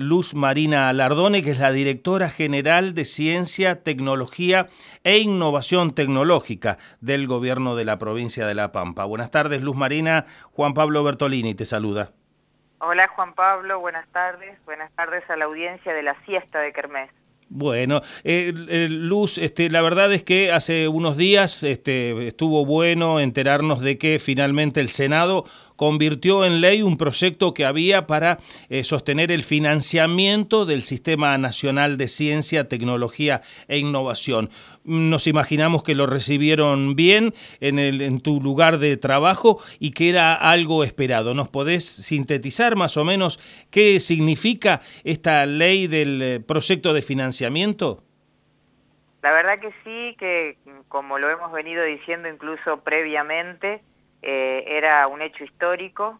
Luz Marina Alardone, que es la directora general de Ciencia, Tecnología e Innovación Tecnológica del gobierno de la provincia de La Pampa. Buenas tardes, Luz Marina. Juan Pablo Bertolini te saluda. Hola, Juan Pablo. Buenas tardes. Buenas tardes a la audiencia de la siesta de Kermés. Bueno, eh, eh, Luz, este, la verdad es que hace unos días este, estuvo bueno enterarnos de que finalmente el Senado convirtió en ley un proyecto que había para eh, sostener el financiamiento del Sistema Nacional de Ciencia, Tecnología e Innovación. Nos imaginamos que lo recibieron bien en, en tu lugar de trabajo y que era algo esperado. ¿Nos podés sintetizar más o menos qué significa esta ley del proyecto de financiamiento? La verdad que sí, que como lo hemos venido diciendo incluso previamente, eh, era un hecho histórico.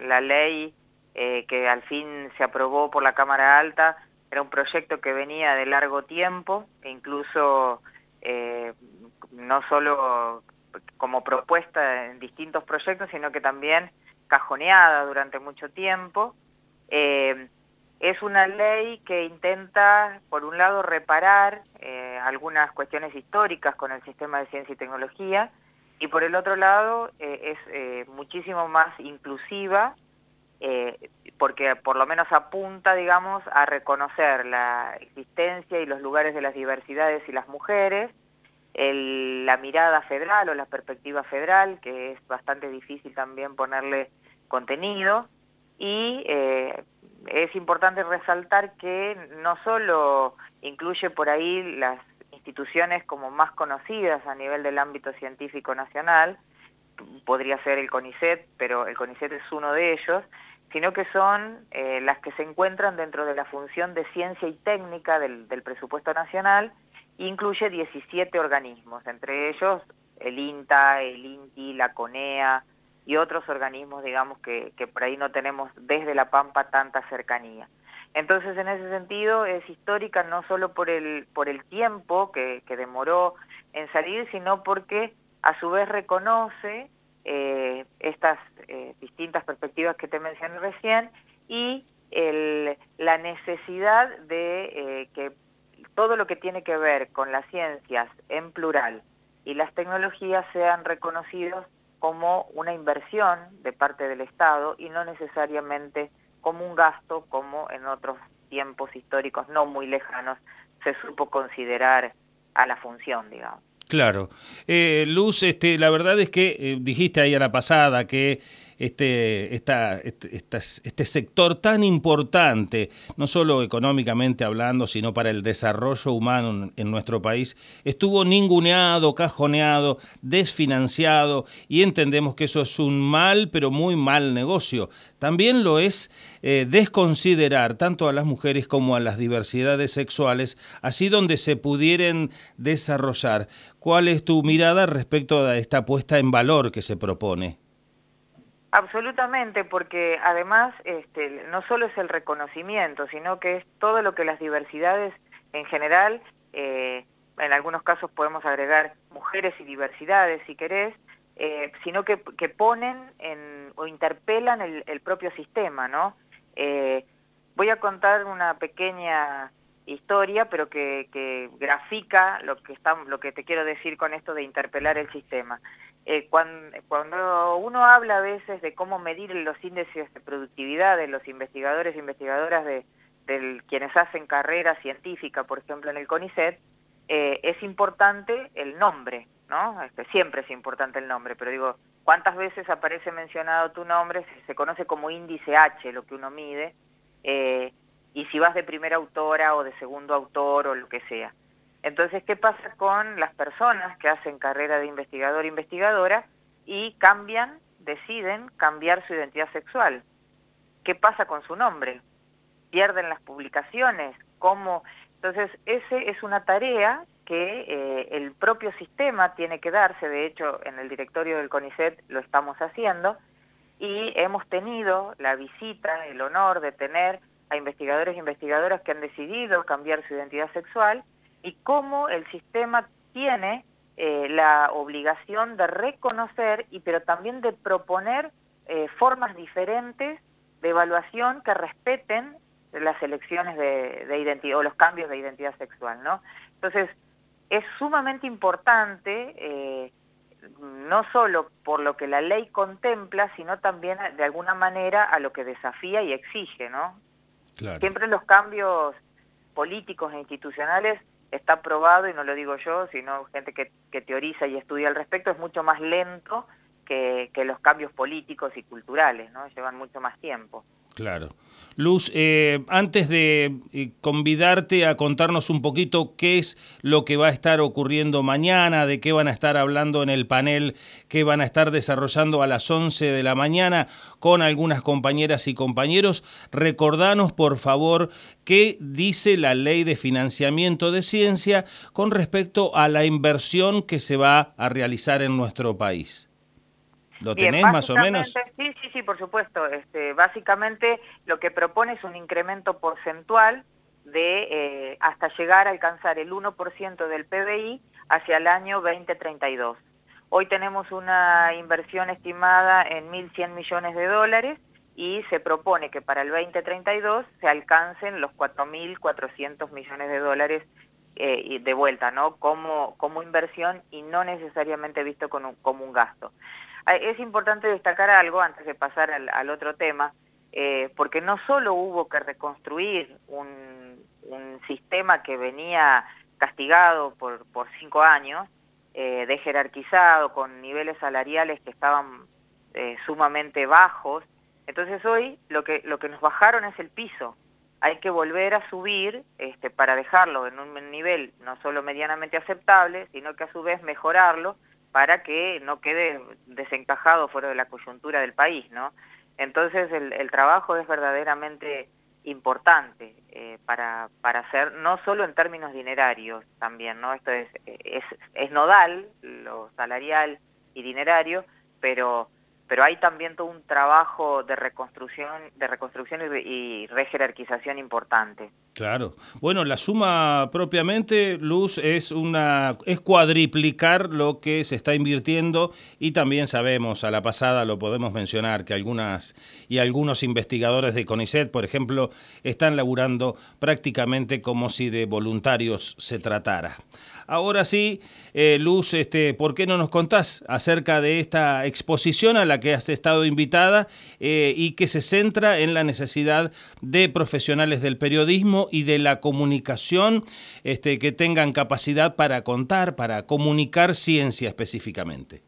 La ley eh, que al fin se aprobó por la Cámara Alta era un proyecto que venía de largo tiempo, e incluso eh, no solo como propuesta en distintos proyectos, sino que también cajoneada durante mucho tiempo. Es una ley que intenta, por un lado, reparar algunas cuestiones históricas con el sistema de ciencia y tecnología, y por el otro lado eh, es eh, muchísimo más inclusiva, porque por lo menos apunta, digamos, a reconocer la existencia y los lugares de las diversidades y las mujeres, la mirada federal o la perspectiva federal, que es bastante difícil también ponerle contenido, y es importante resaltar que no solo incluye por ahí las instituciones como más conocidas a nivel del ámbito científico nacional, podría ser el CONICET, pero el CONICET es uno de ellos, sino que son eh, las que se encuentran dentro de la función de ciencia y técnica del, presupuesto nacional, incluye 17 organismos, entre ellos el INTA, el INTI, la CONEA, y otros organismos, digamos, que por ahí no tenemos desde La Pampa tanta cercanía. Entonces, en ese sentido, es histórica no solo por el, por el tiempo que, que demoró en salir, sino porque a su vez reconoce eh, estas eh, distintas perspectivas que te mencioné recién y el, la necesidad de eh, que todo lo que tiene que ver con las ciencias en plural y las tecnologías sean reconocidos como una inversión de parte del Estado y no necesariamente como un gasto como en otros tiempos históricos no muy lejanos se supo considerar a la función, digamos. Claro. Eh, Luz, este, la verdad es que eh, dijiste ahí a la pasada que este, este, este, sector tan importante, no solo económicamente hablando, sino para el desarrollo humano en, nuestro país, estuvo ninguneado, cajoneado, desfinanciado y entendemos que eso es un mal, pero muy mal negocio. También lo es eh, desconsiderar tanto a las mujeres como a las diversidades sexuales, así donde se pudieran desarrollar. ¿Cuál es tu mirada respecto a esta puesta en valor que se propone? Absolutamente, porque además este, no solo es el reconocimiento, sino que es todo lo que las diversidades en general, eh, en algunos casos podemos agregar mujeres y diversidades si querés, eh, sino que, ponen en, o interpelan el, propio sistema, ¿no? Eh, voy a contar una pequeña historia, pero que, que grafica lo que, está, lo que te quiero decir con esto de interpelar el sistema. Eh, cuando, cuando, uno habla a veces de cómo medir los índices de productividad de los investigadores e investigadoras de, quienes hacen carrera científica, por ejemplo en el CONICET, eh, es importante el nombre, ¿no? Este, siempre es importante el nombre, pero digo, ¿cuántas veces aparece mencionado tu nombre? Se, conoce como índice H, lo que uno mide, eh, y si vas de primera autora o de segundo autor o lo que sea. Entonces, ¿qué pasa con las personas que hacen carrera de investigador-investigadora y cambian, deciden cambiar su identidad sexual? ¿Qué pasa con su nombre? ¿Pierden las publicaciones? ¿Cómo? Entonces, esa es una tarea que eh, el propio sistema tiene que darse, de hecho, en el directorio del CONICET lo estamos haciendo, y hemos tenido la visita, el honor de tener a investigadores e investigadoras que han decidido cambiar su identidad sexual, y cómo el sistema tiene eh, la obligación de reconocer, y pero también de proponer eh, formas diferentes de evaluación que respeten las elecciones de, identidad o los cambios de identidad sexual, ¿no? Entonces, es sumamente importante, eh, no solo por lo que la ley contempla, sino también de alguna manera a lo que desafía y exige, ¿no? Siempre los cambios políticos e institucionales está probado, y no lo digo yo, sino gente que, que teoriza y estudia al respecto, es mucho más lento que, que los cambios políticos y culturales, ¿no? Llevan mucho más tiempo. Claro. Luz, eh, antes de eh, convidarte a contarnos un poquito qué es lo que va a estar ocurriendo mañana, de qué van a estar hablando en el panel que van a estar desarrollando a las 11 de la mañana con algunas compañeras y compañeros, recordanos por favor qué dice la ley de financiamiento de ciencia con respecto a la inversión que se va a realizar en nuestro país. ¿Lo tenés más o menos? Sí, sí, sí, por supuesto. Este, básicamente lo que propone es un incremento porcentual de eh, hasta llegar a alcanzar el 1% del PBI hacia el año 2032. Hoy tenemos una inversión estimada en 1.100 millones de dólares y se propone que para el 2032 se alcancen los 4.400 millones de dólares eh, de vuelta, ¿no? Como, como inversión y no necesariamente visto como un gasto. Es importante destacar algo antes de pasar al, otro tema, eh, porque no solo hubo que reconstruir un, sistema que venía castigado por, cinco años, eh, de jerarquizado, con niveles salariales que estaban eh, sumamente bajos, entonces hoy lo que, lo que nos bajaron es el piso. Hay que volver a subir este, para dejarlo en un nivel no solo medianamente aceptable, sino que a su vez mejorarlo para que no quede desencajado fuera de la coyuntura del país, ¿no? Entonces el, trabajo es verdaderamente importante eh, para, para hacer, no solo en términos dinerarios también, ¿no? Esto es, es, es nodal, lo salarial y dinerario, pero pero hay también todo un trabajo de reconstrucción, de reconstrucción y, rejerarquización importante. Claro. Bueno, la suma propiamente, Luz, es una es cuadriplicar lo que se está invirtiendo y también sabemos, a la pasada lo podemos mencionar, que algunas y algunos investigadores de CONICET, por ejemplo, están laburando prácticamente como si de voluntarios se tratara. Ahora sí, eh, Luz, este, ¿por qué no nos contás acerca de esta exposición a la que has estado invitada eh, y que se centra en la necesidad de profesionales del periodismo y de la comunicación este, que tengan capacidad para contar, para comunicar ciencia específicamente?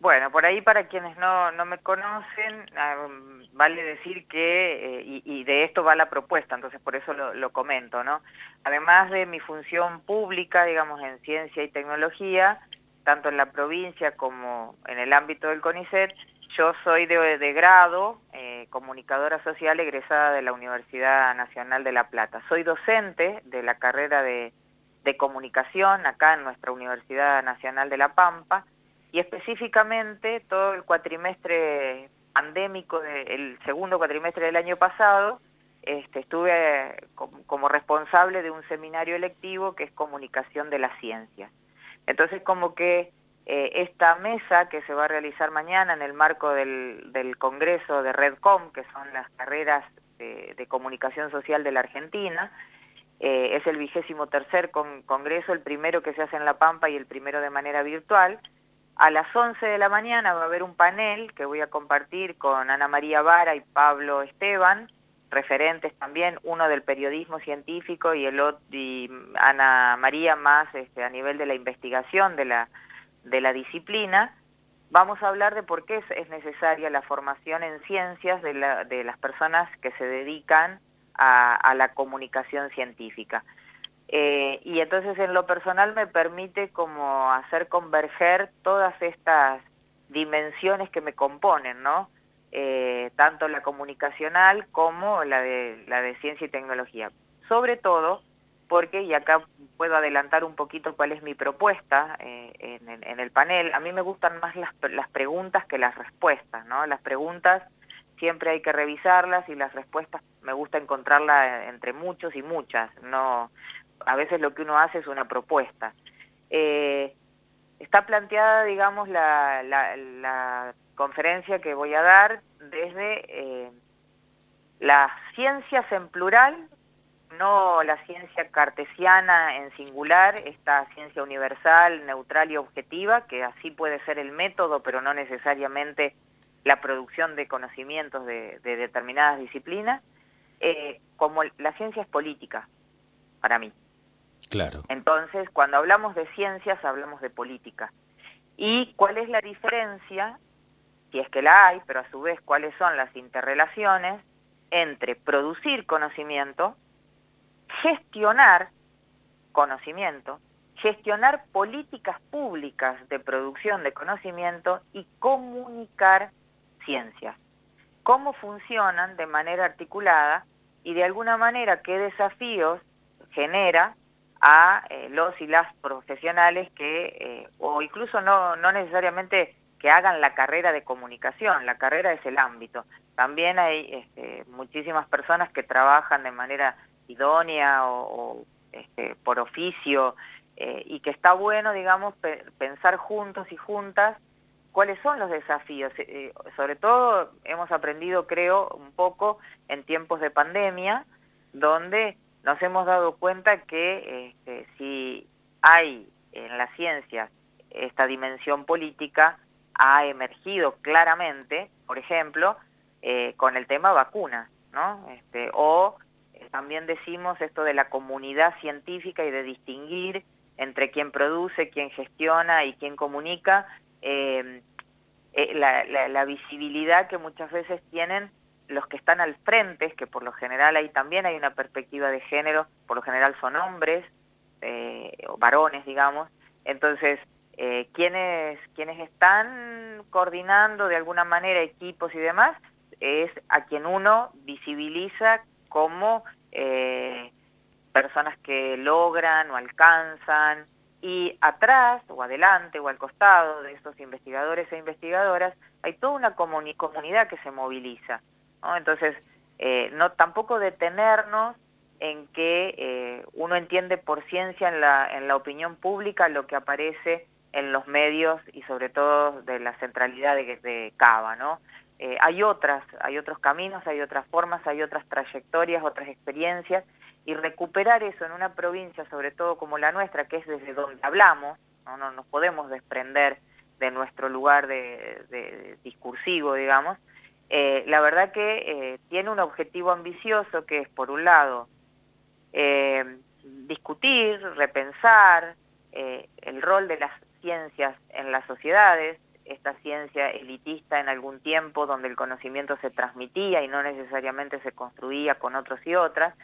Bueno, por ahí para quienes no, no me conocen, ah, vale decir que, eh, y, de esto va la propuesta, entonces por eso lo, comento, ¿no? Además de mi función pública, digamos, en ciencia y tecnología, tanto en la provincia como en el ámbito del CONICET, yo soy de, grado, eh, comunicadora social egresada de la Universidad Nacional de La Plata. Soy docente de la carrera de, de comunicación acá en nuestra Universidad Nacional de La Pampa, y específicamente todo el cuatrimestre pandémico, el segundo cuatrimestre del año pasado, este, estuve como, responsable de un seminario electivo que es comunicación de la ciencia. Entonces como que eh, esta mesa que se va a realizar mañana en el marco del, Congreso de Redcom, que son las carreras de, comunicación social de la Argentina, eh, es el vigésimo tercer congreso, el primero que se hace en La Pampa y el primero de manera virtual, a las 11 de la mañana va a haber un panel que voy a compartir con Ana María Vara y Pablo Esteban, referentes también, uno del periodismo científico y el y Ana María más este, a nivel de la investigación de la, de la disciplina. Vamos a hablar de por qué es, necesaria la formación en ciencias de, la, de las personas que se dedican a la comunicación científica. Eh, y entonces en lo personal me permite como hacer converger todas estas dimensiones que me componen, ¿no? Eh, tanto la comunicacional como la de, la de ciencia y tecnología. Sobre todo porque, y acá puedo adelantar un poquito cuál es mi propuesta eh, en, el panel, a mí me gustan más las, preguntas que las respuestas, ¿no? Las preguntas siempre hay que revisarlas y las respuestas me gusta encontrarlas entre muchos y muchas, no a veces lo que uno hace es una propuesta. Eh, está planteada, digamos, la, conferencia que voy a dar desde eh, las ciencias en plural, no la ciencia cartesiana en singular, esta ciencia universal, neutral y objetiva, que así puede ser el método, pero no necesariamente la producción de conocimientos de, determinadas disciplinas, eh, como la ciencia es política, para mí. Claro. Entonces, cuando hablamos de ciencias, hablamos de política. ¿Y cuál es la diferencia, si es que la hay, pero a su vez cuáles son las interrelaciones entre producir conocimiento, gestionar conocimiento, gestionar políticas públicas de producción de conocimiento y comunicar ciencias. Cómo funcionan de manera articulada y de alguna manera qué desafíos genera a eh, los y las profesionales que, eh, o incluso no, no necesariamente que hagan la carrera de comunicación, la carrera es el ámbito. También hay este, muchísimas personas que trabajan de manera idónea o, este, por oficio eh, y que está bueno, digamos, pensar juntos y juntas cuáles son los desafíos. Eh, sobre todo hemos aprendido, creo, un poco en tiempos de pandemia, donde nos hemos dado cuenta que este, si hay en la ciencia esta dimensión política, ha emergido claramente, por ejemplo, eh, con el tema vacunas, ¿no? Este, o eh, también decimos esto de la comunidad científica y de distinguir entre quien produce, quien gestiona y quien comunica, eh, la, visibilidad que muchas veces tienen los que están al frente, que por lo general ahí también hay una perspectiva de género, por lo general son hombres, o varones, digamos, entonces eh, quienes, quienes están coordinando de alguna manera equipos y demás, es a quien uno visibiliza como eh, personas que logran o alcanzan, y atrás o adelante o al costado de estos investigadores e investigadoras hay toda una comunidad que se moviliza. Entonces, eh, no tampoco detenernos en que eh, uno entiende por ciencia en la, en la opinión pública lo que aparece en los medios y sobre todo de la centralidad de, de Cava, ¿no? Eh, hay otras, hay otros caminos, hay otras formas, hay otras trayectorias, otras experiencias, y recuperar eso en una provincia, sobre todo como la nuestra, que es desde donde hablamos, no, no nos podemos desprender de nuestro lugar de, discursivo, digamos, eh, la verdad que eh, tiene un objetivo ambicioso que es, por un lado, discutir, repensar el rol de las ciencias en las sociedades, esta ciencia elitista en algún tiempo donde el conocimiento se transmitía y no necesariamente se construía con otros y otras,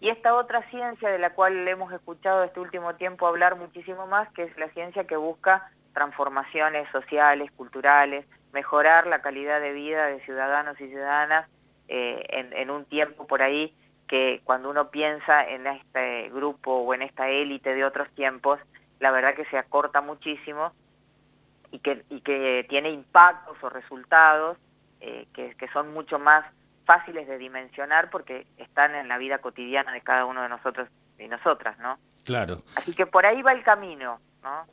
y esta otra ciencia de la cual hemos escuchado este último tiempo hablar muchísimo más, que es la ciencia que busca transformaciones sociales, culturales, mejorar la calidad de vida de ciudadanos y ciudadanas eh, en, en un tiempo por ahí que cuando uno piensa en este grupo o en esta élite de otros tiempos, la verdad que se acorta muchísimo y que, y que tiene impactos o resultados eh, que, que son mucho más fáciles de dimensionar porque están en la vida cotidiana de cada uno de nosotros y nosotras, ¿no? Claro. Así que por ahí va el camino, ¿no?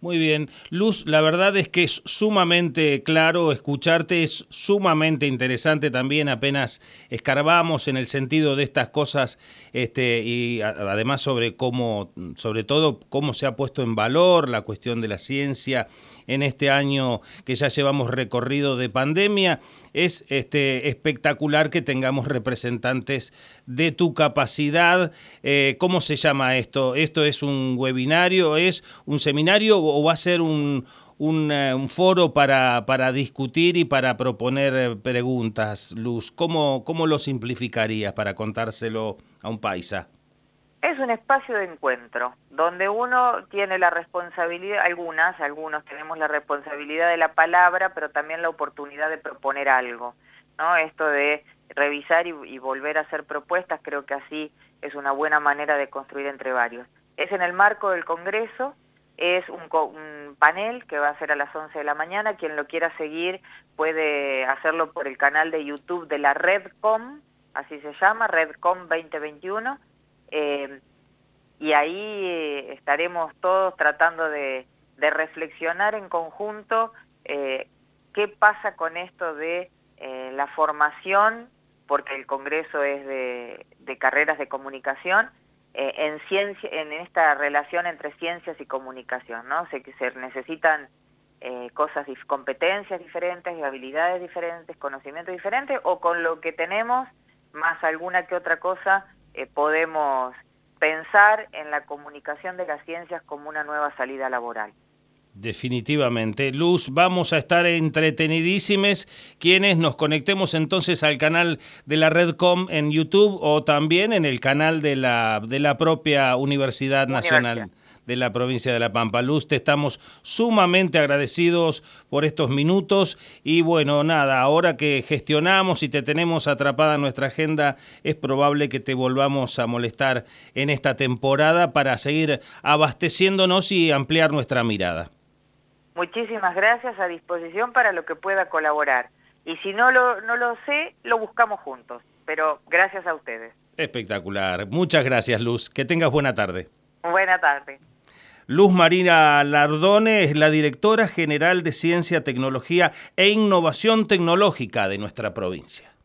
Muy bien. Luz, la verdad es que es sumamente claro escucharte, es sumamente interesante también, apenas escarbamos en el sentido de estas cosas este, y además sobre cómo, sobre todo cómo se ha puesto en valor la cuestión de la ciencia en este año que ya llevamos recorrido de pandemia. Es este, espectacular que tengamos representantes de tu capacidad. Eh, ¿Cómo se llama esto? ¿Esto es un webinario? ¿Es un seminario o va a ser un, un, eh, foro para, para, discutir y para proponer eh, preguntas, Luz? ¿Cómo, ¿Cómo lo simplificarías para contárselo a un paisa? Es un espacio de encuentro, donde uno tiene la responsabilidad, algunas, algunos tenemos la responsabilidad de la palabra, pero también la oportunidad de proponer algo, ¿no? Esto de revisar y, volver a hacer propuestas, creo que así es una buena manera de construir entre varios. Es en el marco del Congreso, es un, un, panel que va a ser a las 11 de la mañana, quien lo quiera seguir puede hacerlo por el canal de YouTube de la Redcom, así se llama, Redcom 2021, eh, y ahí eh, estaremos todos tratando de, reflexionar en conjunto eh, qué pasa con esto de la formación porque el Congreso es de, carreras de comunicación, eh, en, ciencia, en esta relación entre ciencias y comunicación, ¿no? Se, se necesitan eh, cosas, competencias diferentes, habilidades diferentes, conocimientos diferentes, o con lo que tenemos, más alguna que otra cosa, eh, podemos pensar en la comunicación de las ciencias como una nueva salida laboral. Definitivamente. Luz, vamos a estar entretenidísimes quienes nos conectemos entonces al canal de la Redcom en YouTube o también en el canal de la, de la propia Universidad Nacional de la provincia de La Pampa. Luz, te estamos sumamente agradecidos por estos minutos y bueno, nada, ahora que gestionamos y te tenemos atrapada en nuestra agenda, es probable que te volvamos a molestar en esta temporada para seguir abasteciéndonos y ampliar nuestra mirada. Muchísimas gracias, a disposición para lo que pueda colaborar. Y si no lo, no lo sé, lo buscamos juntos. Pero gracias a ustedes. Espectacular. Muchas gracias, Luz. Que tengas buena tarde. Buena tarde. Luz Marina Lardone es la directora general de Ciencia, Tecnología e Innovación Tecnológica de nuestra provincia.